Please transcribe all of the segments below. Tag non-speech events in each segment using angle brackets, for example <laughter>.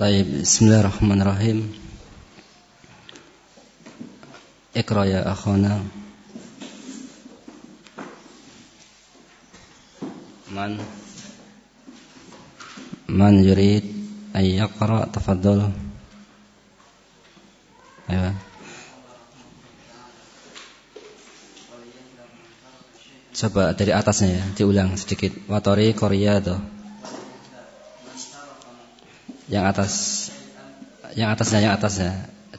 طيب بسم الله الرحمن الرحيم اقرأ يا أخونا من من يريد أن يقرأ تفضل أيوة Coba dari atasnya ya, diulang sedikit. Watori Korea tuh. yang atas yang atasnya yang atasnya.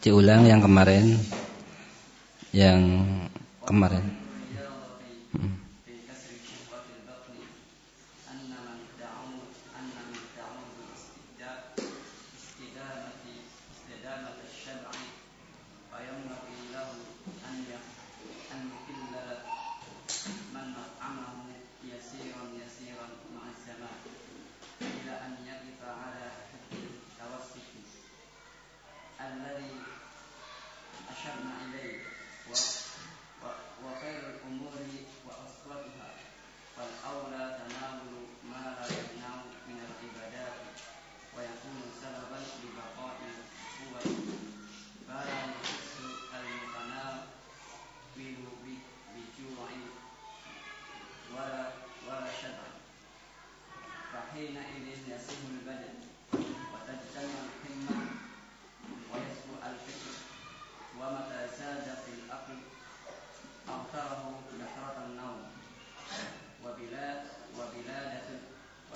Diulang yang kemarin. Yang kemarin.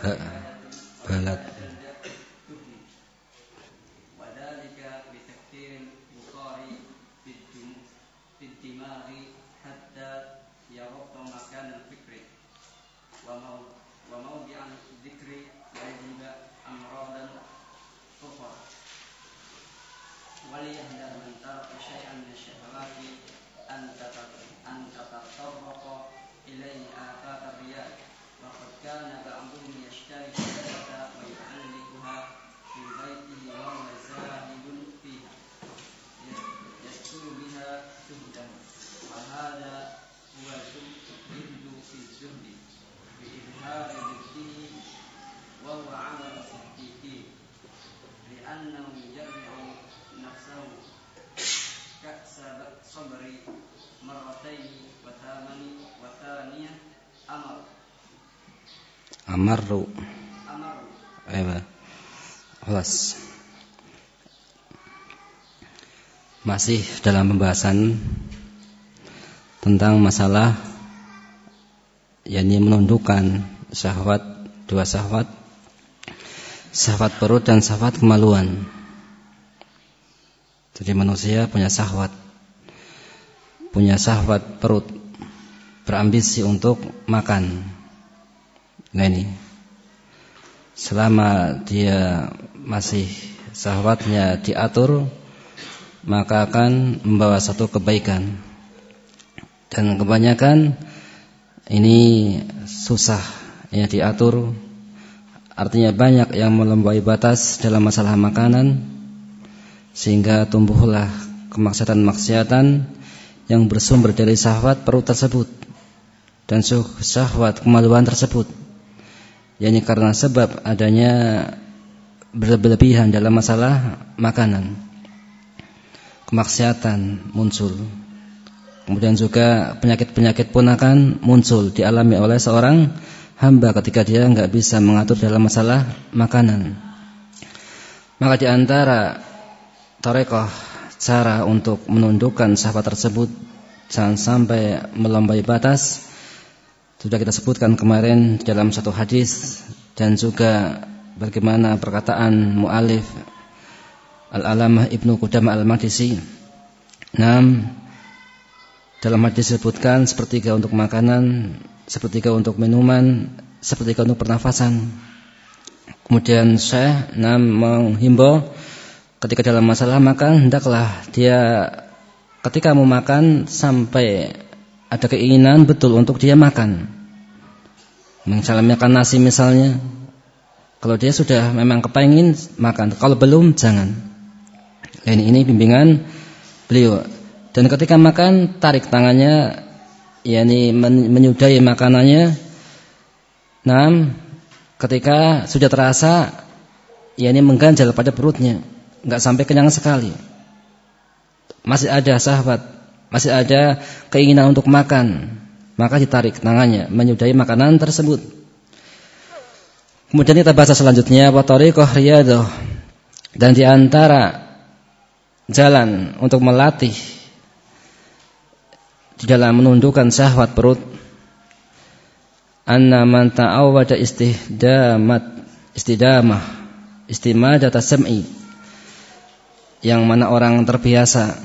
balat. Yeah. وقد كان بعضهم يشتري الشجرة ويعلقها في بيته وهو زاهد فيها. يدخل بها زهده وهذا هو الزهد في الزهد بإظهار ضده وهو عمل الصديقين لأنه يرجع نفسه كأس صبر مرتين وثامن وثانية أمر. Amarru. Ayo. Awas. Masih dalam pembahasan tentang masalah yakni menundukkan syahwat dua syahwat syahwat perut dan syahwat kemaluan. Jadi manusia punya syahwat punya syahwat perut berambisi untuk makan Ini Selama dia masih sahwatnya diatur Maka akan membawa satu kebaikan. Dan kebanyakan Ini susah ya diatur. Artinya banyak yang melampaui batas dalam masalah makanan Sehingga tumbuhlah kemaksiatan-maksiatan Yang bersumber dari sahwat perut tersebut Dan sahwat kemaluan tersebut yakni karena sebab adanya berlebihan dalam masalah makanan. Kemaksiatan muncul. Kemudian juga penyakit-penyakit pun akan muncul dialami oleh seorang hamba ketika dia nggak bisa mengatur dalam masalah makanan. Maka di antara tarekoh cara untuk menundukkan sahabat tersebut jangan sampai melampaui batas sudah kita sebutkan kemarin dalam satu hadis dan juga bagaimana perkataan mu'alif Al-Alamah Ibnu Qudamah Al-Madisi. Nam dalam hadis disebutkan sepertiga untuk makanan, sepertiga untuk minuman, sepertiga untuk pernafasan. Kemudian Syekh nam menghimbau ketika dalam masalah makan hendaklah dia ketika mau makan sampai ada keinginan betul untuk dia makan. Misalnya makan nasi misalnya, kalau dia sudah memang kepingin makan, kalau belum jangan. Dan ini bimbingan beliau. Dan ketika makan tarik tangannya, yakni menyudahi makanannya. Nah, ketika sudah terasa yakni mengganjal pada perutnya, enggak sampai kenyang sekali. Masih ada sahabat, masih ada keinginan untuk makan, maka ditarik tangannya menyudahi makanan tersebut. Kemudian kita bahas selanjutnya wa tariqah dan di antara jalan untuk melatih di dalam menundukkan syahwat perut anna man ta'awwada istihdamat istidamah istimadata sam'i yang mana orang terbiasa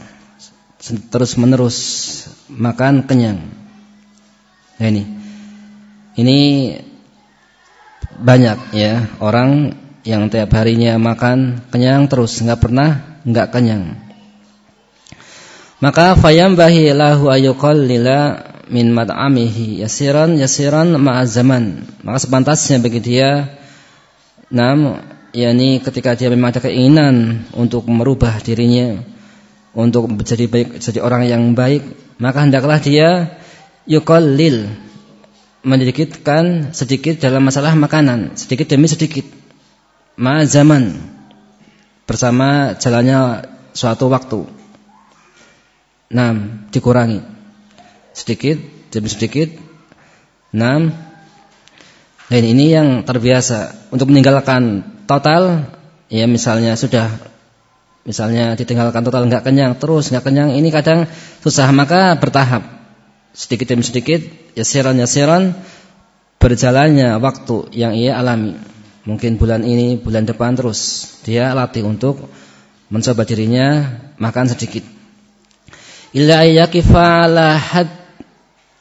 terus menerus makan kenyang. Nah ini. Ini banyak ya orang yang tiap harinya makan kenyang terus nggak pernah nggak kenyang. Maka fayam bahi lahu ayuqallila min mad'amihi yasiran yasiran ma'az zaman. Maka sepantasnya bagi dia nam yakni ketika dia memang ada keinginan untuk merubah dirinya untuk menjadi baik jadi orang yang baik maka hendaklah dia yuqallil mendikitkan sedikit dalam masalah makanan sedikit demi sedikit ma zaman bersama jalannya suatu waktu. Enam dikurangi sedikit demi sedikit. Enam dan ini yang terbiasa untuk meninggalkan total ya misalnya sudah misalnya ditinggalkan total nggak kenyang terus nggak kenyang ini kadang susah maka bertahap. Sedikit demi sedikit ya siran ya siran berjalannya waktu yang ia alami. Mungkin bulan ini, bulan depan terus dia latih untuk mencoba dirinya makan sedikit. Illa ayyakifa ala had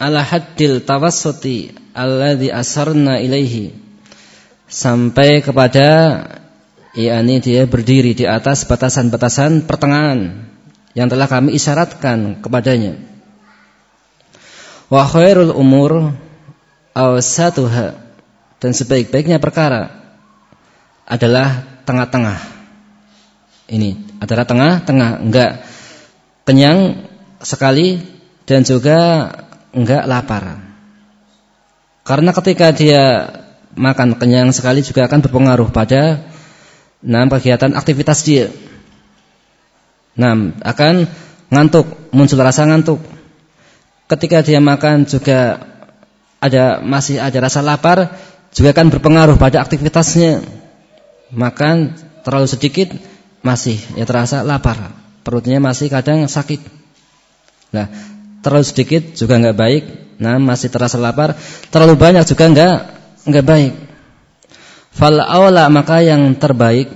ala haddil tawassuti alladhi asarna ilaihi. Sampai kepada yakni dia berdiri di atas batasan-batasan pertengahan yang telah kami isyaratkan kepadanya. Wa khairul umur awsatuha dan sebaik-baiknya perkara adalah tengah-tengah. Ini adalah tengah-tengah, enggak kenyang sekali dan juga enggak lapar. Karena ketika dia makan kenyang sekali juga akan berpengaruh pada enam kegiatan aktivitas dia. Nah, akan ngantuk, muncul rasa ngantuk. Ketika dia makan juga ada masih ada rasa lapar, juga akan berpengaruh pada aktivitasnya makan terlalu sedikit masih ya terasa lapar, perutnya masih kadang sakit. Nah, terlalu sedikit juga enggak baik, nah masih terasa lapar, terlalu banyak juga enggak enggak baik. Fal awla maka yang terbaik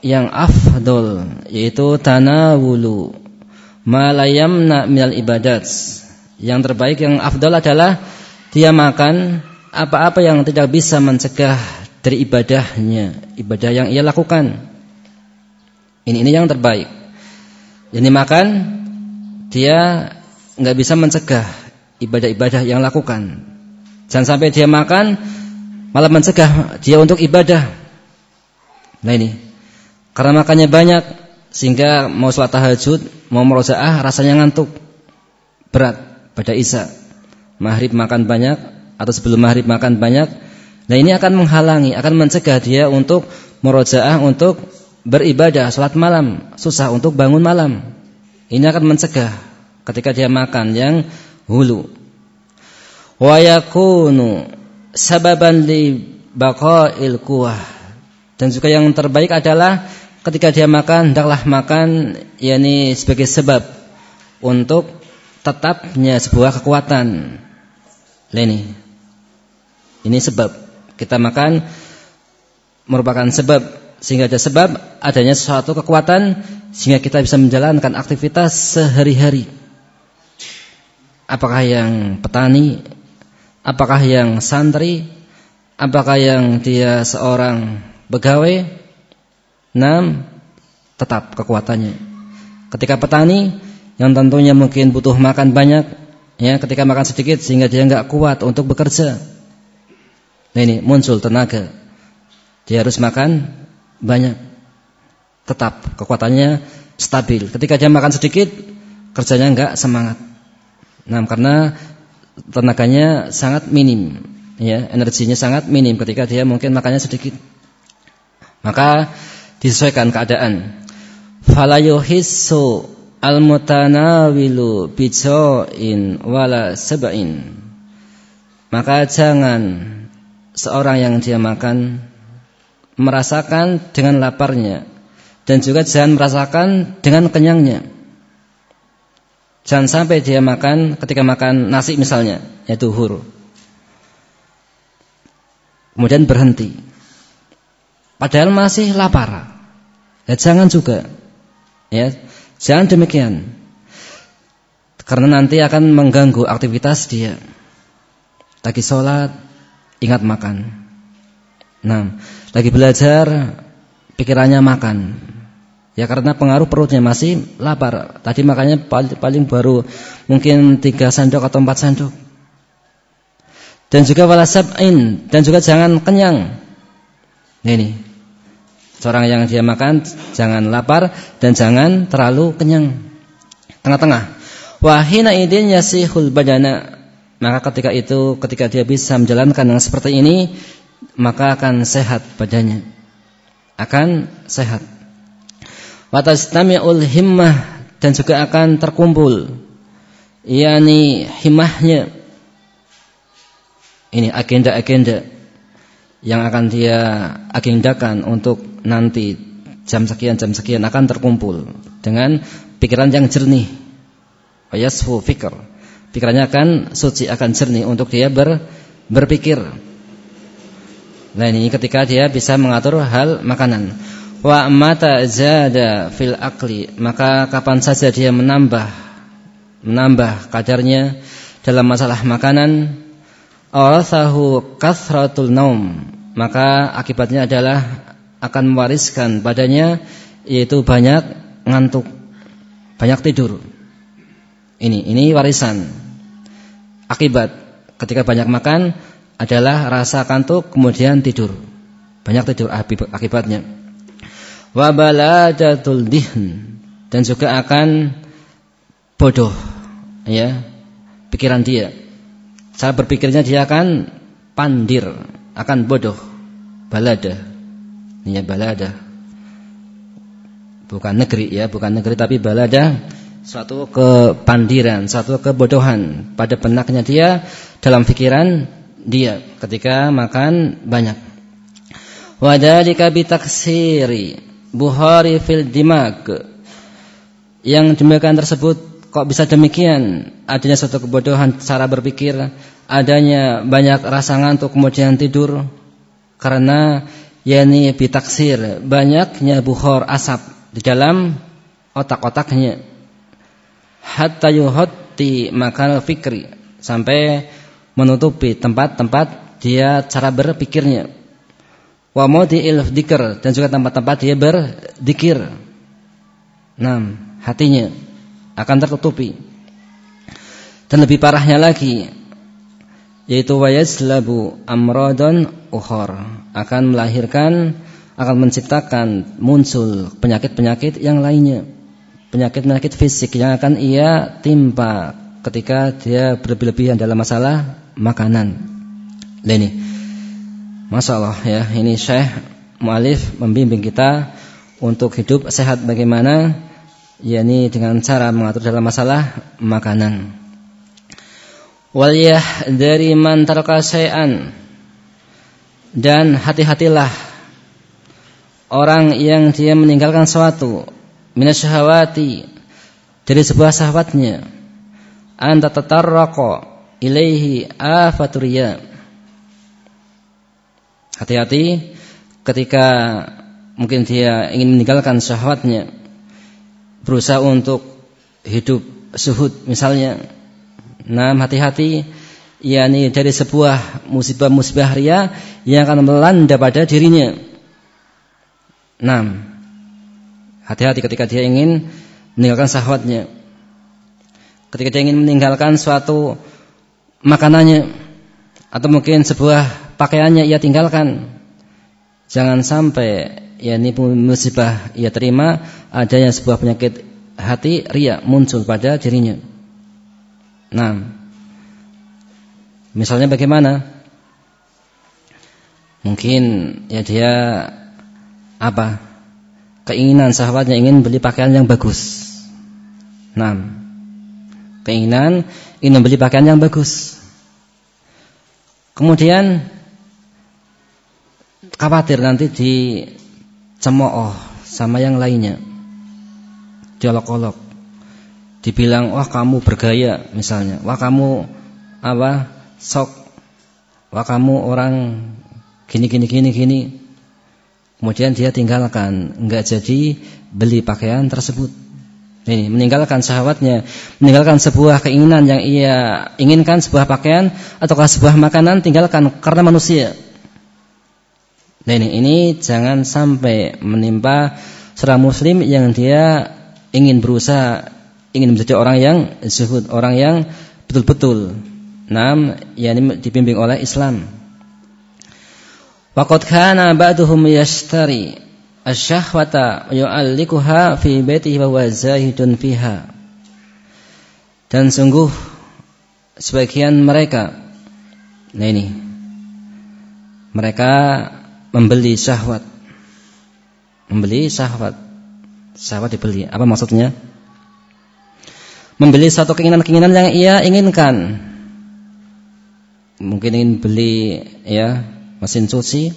yang afdol yaitu tanawulu malayamna minal ibadat. Yang terbaik yang afdol adalah dia makan apa-apa yang tidak bisa mencegah dari ibadahnya, ibadah yang ia lakukan. Ini ini yang terbaik. Jadi makan dia nggak bisa mencegah ibadah-ibadah yang lakukan. Jangan sampai dia makan malah mencegah dia untuk ibadah. Nah ini. Karena makannya banyak sehingga mau sholat tahajud, mau merojaah rasanya ngantuk. Berat pada Isa. Maghrib makan banyak atau sebelum maghrib makan banyak Nah ini akan menghalangi, akan mencegah dia untuk merojaah, untuk beribadah, sholat malam, susah untuk bangun malam. Ini akan mencegah ketika dia makan yang hulu. Wa yakunu sababan li baqa'il kuah. Dan juga yang terbaik adalah ketika dia makan hendaklah makan yakni sebagai sebab untuk tetapnya sebuah kekuatan. Ini. Ini sebab kita makan merupakan sebab sehingga ada sebab adanya suatu kekuatan sehingga kita bisa menjalankan aktivitas sehari-hari. Apakah yang petani, apakah yang santri, apakah yang dia seorang pegawai, enam tetap kekuatannya. Ketika petani yang tentunya mungkin butuh makan banyak, ya ketika makan sedikit sehingga dia nggak kuat untuk bekerja, Nah ini muncul tenaga. Dia harus makan banyak. Tetap kekuatannya stabil. Ketika dia makan sedikit, kerjanya enggak semangat. Nah, karena tenaganya sangat minim, ya, energinya sangat minim ketika dia mungkin makannya sedikit. Maka disesuaikan keadaan. Fala yuhissu al-mutanawilu bijo'in wala sab'in. Maka jangan seorang yang dia makan merasakan dengan laparnya dan juga jangan merasakan dengan kenyangnya. Jangan sampai dia makan ketika makan nasi misalnya, yaitu hur. Kemudian berhenti. Padahal masih lapar. Ya jangan juga. Ya, jangan demikian. Karena nanti akan mengganggu aktivitas dia. Lagi sholat, ingat makan. Nah, lagi belajar, pikirannya makan. Ya karena pengaruh perutnya masih lapar. Tadi makanya paling, baru mungkin tiga sendok atau empat sendok. Dan juga wala sab'in dan juga jangan kenyang. Ini. Seorang yang dia makan jangan lapar dan jangan terlalu kenyang. Tengah-tengah. Wahina idin yasihul badana. Maka ketika itu ketika dia bisa menjalankan yang seperti ini maka akan sehat badannya. Akan sehat watastami'ul himmah dan juga akan terkumpul. Yakni himmahnya. Ini agenda-agenda yang akan dia agendakan untuk nanti jam sekian jam sekian akan terkumpul dengan pikiran yang jernih. Yasfu fikr. Pikirannya akan suci akan jernih untuk dia ber, berpikir. Nah ini ketika dia bisa mengatur hal makanan wa mata zada fil akli. Maka kapan saja dia menambah menambah kadarnya dalam masalah makanan arathahu kathratul naum. Maka akibatnya adalah akan mewariskan badannya yaitu banyak ngantuk banyak tidur. Ini ini warisan. Akibat ketika banyak makan adalah rasa kantuk kemudian tidur. Banyak tidur akibatnya wa baladatul dihn. Dan juga akan bodoh ya pikiran dia. Cara berpikirnya dia akan pandir akan bodoh balada. Ya balada. Bukan negeri ya bukan negeri tapi balada. Suatu kepandiran suatu kebodohan pada benaknya dia dalam pikiran dia ketika makan banyak. Wadalika bitaksiri buhari fil dimag yang demikian tersebut kok bisa demikian? Adanya suatu kebodohan cara berpikir adanya banyak rasa ngantuk kemudian tidur. Karena yakni bitaksir banyaknya buhor asap di dalam otak-otaknya. Hatta yuhatti makal fikri sampai menutupi tempat-tempat dia cara berpikirnya wa maudi'il dzikr dan juga tempat-tempat dia berzikir. Nah, hatinya akan tertutupi. Dan lebih parahnya lagi yaitu wayaslabu amradon ukhor akan melahirkan akan menciptakan muncul penyakit-penyakit yang lainnya penyakit-penyakit fisik yang akan ia timpa ketika dia berlebihan dalam masalah makanan. Ini Masya Allah ya, ini Syekh Mu'alif membimbing kita untuk hidup sehat bagaimana yakni dengan cara mengatur dalam masalah makanan. Waliyah dari man taraka dan hati-hatilah orang yang dia meninggalkan sesuatu minasyahawati dari sebuah sahabatnya. Anta tatarraqa ilaihi afaturiya Hati-hati ketika mungkin dia ingin meninggalkan syahwatnya, berusaha untuk hidup suhud misalnya. Nah, hati-hati yakni dari sebuah musibah-musibah ria yang akan melanda pada dirinya. Nah, hati-hati ketika dia ingin meninggalkan syahwatnya. Ketika dia ingin meninggalkan suatu makanannya atau mungkin sebuah pakaiannya ia tinggalkan. Jangan sampai ya ini musibah ia terima adanya sebuah penyakit hati ria muncul pada dirinya. Nah, misalnya bagaimana? Mungkin ya dia apa? Keinginan sahabatnya ingin beli pakaian yang bagus. Nah, keinginan ingin membeli pakaian yang bagus. Kemudian khawatir nanti dicemooh sama yang lainnya. Diolok-olok. Dibilang, "Wah, kamu bergaya," misalnya. "Wah, kamu apa? Sok. Wah, kamu orang gini gini gini gini." Kemudian dia tinggalkan, enggak jadi beli pakaian tersebut. Ini meninggalkan sahabatnya, meninggalkan sebuah keinginan yang ia inginkan sebuah pakaian ataukah sebuah makanan tinggalkan karena manusia. Nah ini, ini jangan sampai menimpa seorang muslim yang dia ingin berusaha ingin menjadi orang yang zuhud, orang yang betul-betul nam yakni dibimbing oleh Islam. Waqad kana ba'duhum yashtari asy-syahwata yu'allikuha fi baitihi wa zahidun fiha. Dan sungguh sebagian mereka nah ini mereka membeli syahwat. Membeli syahwat. Syahwat dibeli. Apa maksudnya? Membeli satu keinginan-keinginan yang ia inginkan. Mungkin ingin beli ya mesin cuci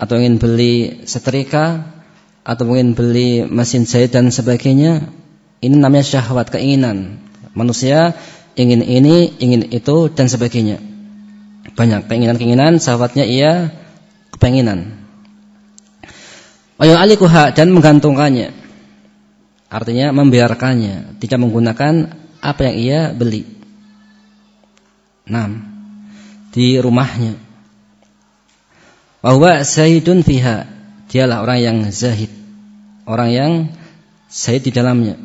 atau ingin beli setrika atau mungkin beli mesin jahit dan sebagainya. Ini namanya syahwat keinginan. Manusia ingin ini ingin itu dan sebagainya. Banyak keinginan-keinginan syahwatnya ia kepenginan. Alikuha dan menggantungkannya. Artinya membiarkannya tidak menggunakan apa yang ia beli. Nah, di rumahnya. Bahwa zahidun fiha. Dialah orang yang zahid. Orang yang zahid di dalamnya.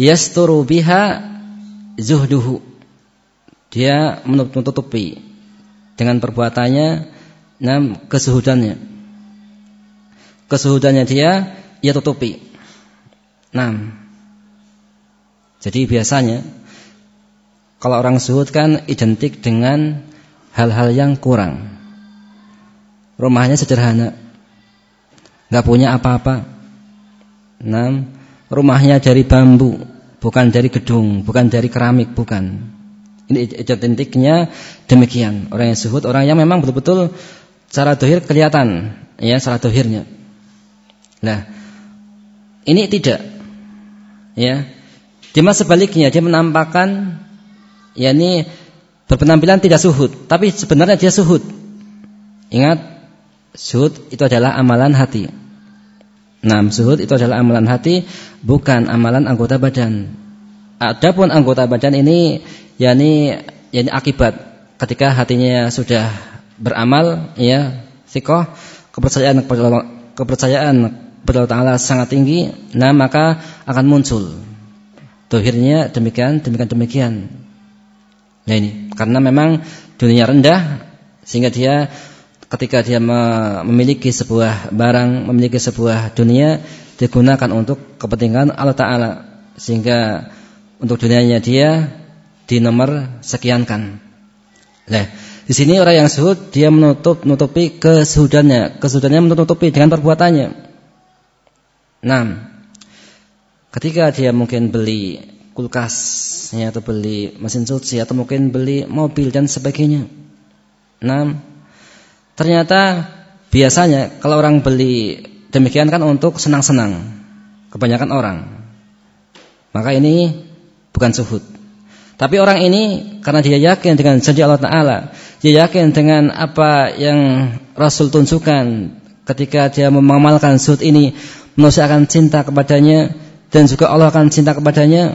Yasturu biha zuhduhu. Dia menutupi dengan perbuatannya nam kesuhudannya kesuhudannya dia ia tutupi nam jadi biasanya kalau orang zuhud kan identik dengan hal-hal yang kurang Rumahnya sederhana. nggak punya apa-apa. Nah, rumahnya dari bambu, bukan dari gedung, bukan dari keramik, bukan. Ini identiknya demikian. Orang yang suhud, orang yang memang betul-betul secara dohir kelihatan, ya, secara dohirnya. Nah, ini tidak. Ya. Masa sebaliknya dia menampakkan yakni berpenampilan tidak suhud, tapi sebenarnya dia suhud. Ingat Zuhud itu adalah amalan hati. Nah, zuhud itu adalah amalan hati, bukan amalan anggota badan. Adapun anggota badan ini yakni yakni akibat ketika hatinya sudah beramal ya sikoh kepercayaan kepada kepercayaan kepada Allah Taala sangat tinggi, nah maka akan muncul dohirnya demikian demikian demikian. Nah ini karena memang dunia rendah sehingga dia ketika dia memiliki sebuah barang, memiliki sebuah dunia digunakan untuk kepentingan Allah taala sehingga untuk dunianya dia di nomor sekiankan. Nah, di sini orang yang suhud dia menutup nutupi kesuhudannya, kesuhudannya menutupi dengan perbuatannya. Nah, ketika dia mungkin beli kulkas ya, atau beli mesin cuci atau mungkin beli mobil dan sebagainya. Nah, Ternyata biasanya kalau orang beli demikian kan untuk senang-senang. Kebanyakan orang. Maka ini bukan suhud. Tapi orang ini karena dia yakin dengan janji Allah Ta'ala. Dia yakin dengan apa yang Rasul tunjukkan. Ketika dia mengamalkan suhud ini. Manusia akan cinta kepadanya. Dan juga Allah akan cinta kepadanya.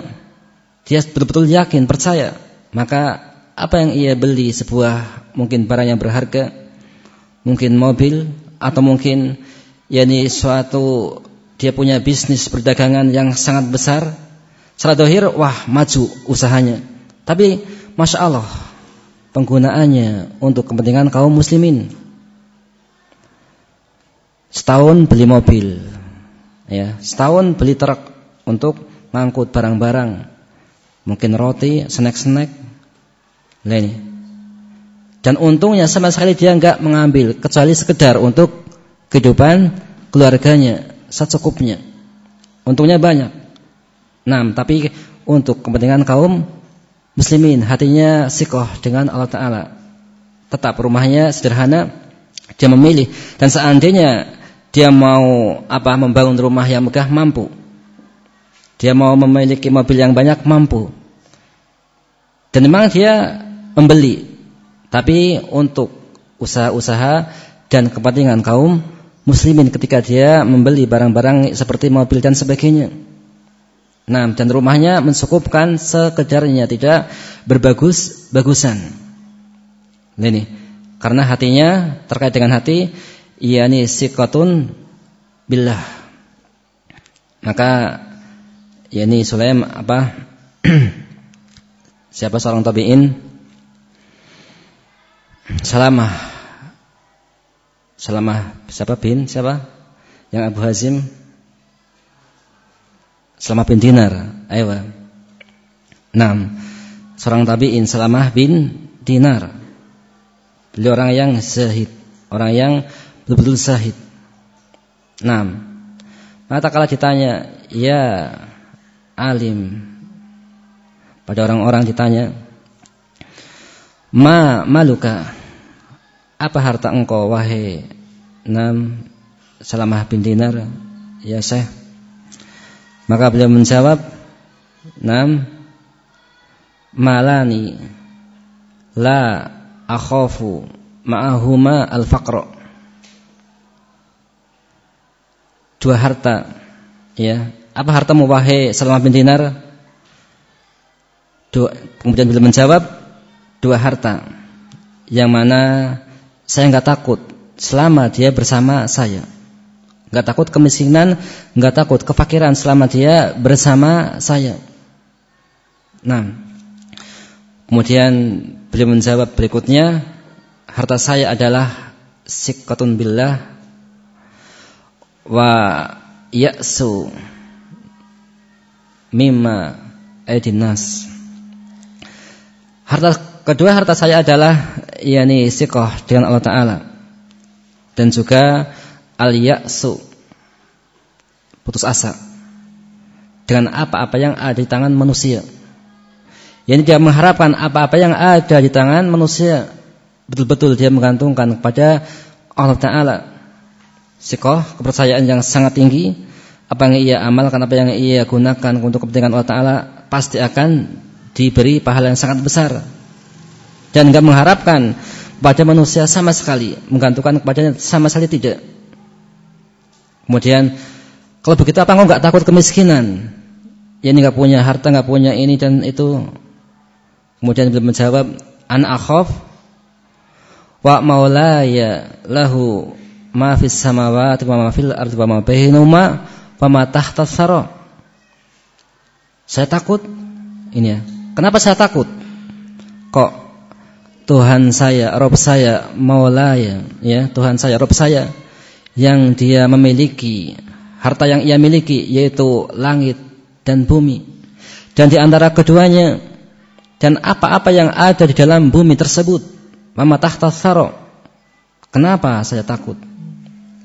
Dia betul-betul yakin, percaya. Maka apa yang ia beli sebuah mungkin barang yang berharga mungkin mobil atau mungkin yakni suatu dia punya bisnis perdagangan yang sangat besar secara dohir wah maju usahanya tapi masya Allah penggunaannya untuk kepentingan kaum muslimin setahun beli mobil ya setahun beli truk untuk ngangkut barang-barang mungkin roti snack-snack lainnya dan untungnya sama sekali dia enggak mengambil kecuali sekedar untuk kehidupan keluarganya secukupnya. Untungnya banyak. Nah, tapi untuk kepentingan kaum muslimin hatinya sikoh dengan Allah Taala. Tetap rumahnya sederhana, dia memilih dan seandainya dia mau apa membangun rumah yang megah mampu. Dia mau memiliki mobil yang banyak mampu. Dan memang dia membeli. Tapi untuk usaha-usaha dan kepentingan kaum muslimin ketika dia membeli barang-barang seperti mobil dan sebagainya. Nah, dan rumahnya mensukupkan sekedarnya, tidak berbagus-bagusan. Nah, ini. Karena hatinya terkait dengan hati yakni sikatun billah. Maka yakni Sulaim apa <clears throat> siapa seorang tabi'in? Salamah. Salamah siapa? Bin siapa? Yang Abu Hazim Salamah bin Dinar. Ayo. Enam. Seorang tabi'in Salamah bin Dinar. Beliau orang yang zahid, orang yang betul-betul zahid. Enam. Maka kalau ditanya, ya alim. Pada orang-orang ditanya, ma maluka? Apa harta engkau wahai enam Salamah bin Dinar? Ya Syekh. Maka beliau menjawab, "Nam malani la akhafu ma'ahuma al-faqr." Dua harta, ya. Apa hartamu wahai Salamah bin Dinar? Dua, kemudian beliau menjawab, dua harta yang mana saya enggak takut selama dia bersama saya nggak takut kemiskinan, nggak takut kefakiran selama dia bersama saya. Nah, kemudian beliau menjawab berikutnya, harta saya adalah sikatun billah wa ya'su mimma aidinas. Harta kedua harta saya adalah yakni sikoh dengan Allah Taala dan juga al-ya'su. Putus asa. Dengan apa-apa yang ada di tangan manusia. Yang dia mengharapkan apa-apa yang ada di tangan manusia. Betul-betul dia menggantungkan kepada Allah Taala. Sikoh kepercayaan yang sangat tinggi. Apa yang ia amalkan apa yang ia gunakan untuk kepentingan Allah Taala pasti akan diberi pahala yang sangat besar. Dan enggak mengharapkan pada manusia sama sekali menggantungkan kepadanya sama sekali tidak Kemudian kalau begitu apa engkau nggak takut kemiskinan? Ya ini nggak punya harta, nggak punya ini dan itu. Kemudian beliau menjawab, an akhaf wa maulaya lahu ma fis samawati wa ma fil ardi wa ma bainahuma wa ma tahta sara. Saya takut ini ya. Kenapa saya takut? Kok Tuhan saya, Rob saya, maulaya, ya Tuhan saya, Rob saya yang dia memiliki, harta yang ia miliki yaitu langit dan bumi. Dan di antara keduanya dan apa-apa yang ada di dalam bumi tersebut, mama tahta saro. Kenapa saya takut?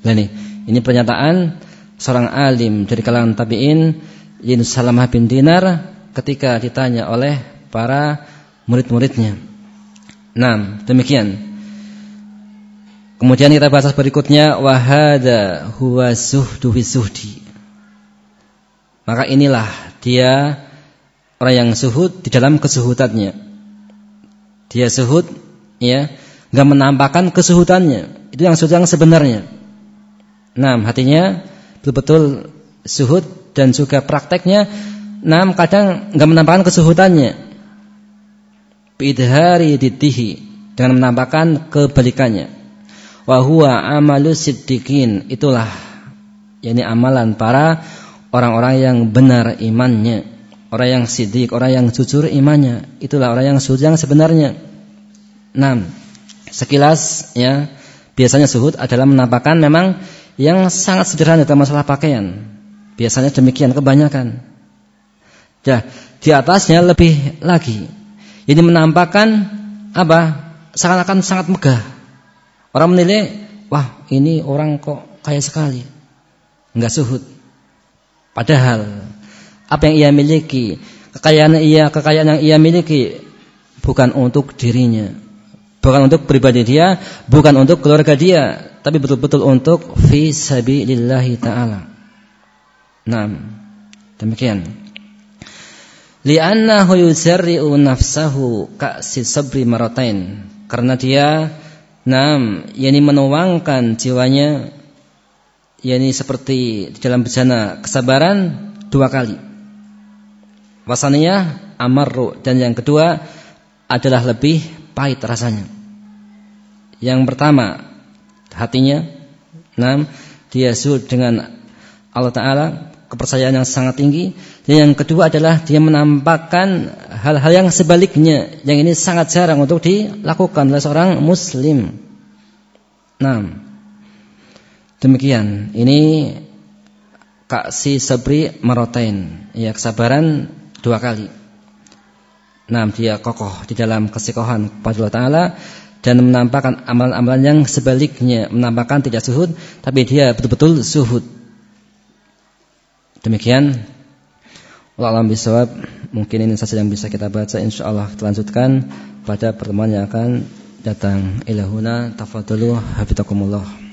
Nah ini, ini pernyataan seorang alim dari kalangan tabi'in Yunus Salamah bin Dinar ketika ditanya oleh para murid-muridnya. Nah, demikian. Kemudian kita bahas berikutnya wahada huwa zuhdu fi zuhdi. Maka inilah dia orang yang zuhud di dalam kesuhudannya. Dia zuhud ya, enggak menampakkan kesuhudannya. Itu yang zuhud yang sebenarnya. Nah, hatinya betul-betul zuhud dan juga prakteknya nah kadang enggak menampakkan kesuhudannya. Bidhari ditihi dengan menampakkan kebalikannya wa huwa amalu siddiqin. Itulah yakni amalan para orang-orang yang benar imannya. Orang yang siddiq orang yang jujur imannya. Itulah orang yang suci yang sebenarnya. Nah sekilas ya. Biasanya suhud adalah menampakkan memang yang sangat sederhana dalam masalah pakaian. Biasanya demikian kebanyakan. Ya di atasnya lebih lagi. Ini menampakkan apa? Seakan-akan sangat megah Orang menilai, wah ini orang kok kaya sekali. enggak suhud. Padahal apa yang ia miliki, kekayaan ia, kekayaan yang ia miliki bukan untuk dirinya, bukan untuk pribadi dia, bukan untuk keluarga dia, tapi betul-betul untuk fi sabilillah taala. Nah, demikian. Li'annahu yusarri'u nafsahu ka'si sabri maratain. Karena dia nam, yakni menuangkan jiwanya yakni seperti di dalam bejana kesabaran dua kali. Wasannya amarru dan yang kedua adalah lebih pahit rasanya. Yang pertama hatinya nam dia sulit dengan Allah Taala kepercayaan yang sangat tinggi. Dan yang kedua adalah dia menampakkan hal-hal yang sebaliknya, yang ini sangat jarang untuk dilakukan oleh seorang muslim. Nah, demikian. Ini kaksi sabri marotain, ya kesabaran dua kali. Nah, dia kokoh di dalam kesikohan kepada Allah Taala dan menampakkan amalan-amalan yang sebaliknya, menampakkan tidak suhud, tapi dia betul-betul suhud. Demikian. Allah bisawab mungkin ini saja yang bisa kita baca insyaallah kita lanjutkan pada pertemuan yang akan datang. Ilahuna tafadhalu hafizakumullah